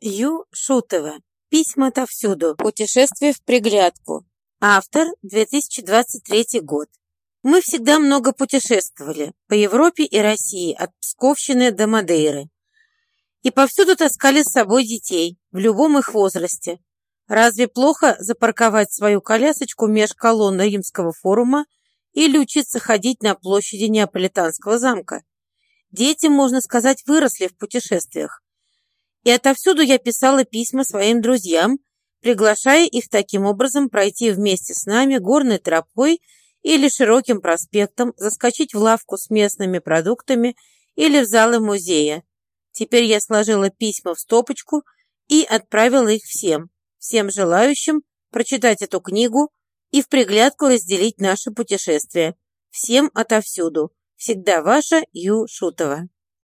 Ю. Шутова. Письма отовсюду. Путешествие в приглядку. Автор. 2023 год. Мы всегда много путешествовали по Европе и России, от Псковщины до Мадейры. И повсюду таскали с собой детей, в любом их возрасте. Разве плохо запарковать свою колясочку меж колонн Римского форума или учиться ходить на площади Неаполитанского замка? Дети, можно сказать, выросли в путешествиях. И отовсюду я писала письма своим друзьям, приглашая их таким образом пройти вместе с нами горной тропой или широким проспектом, заскочить в лавку с местными продуктами или в залы музея. Теперь я сложила письма в стопочку и отправила их всем, всем желающим прочитать эту книгу и в приглядку разделить наше путешествие. Всем отовсюду. Всегда ваша Ю Шутова.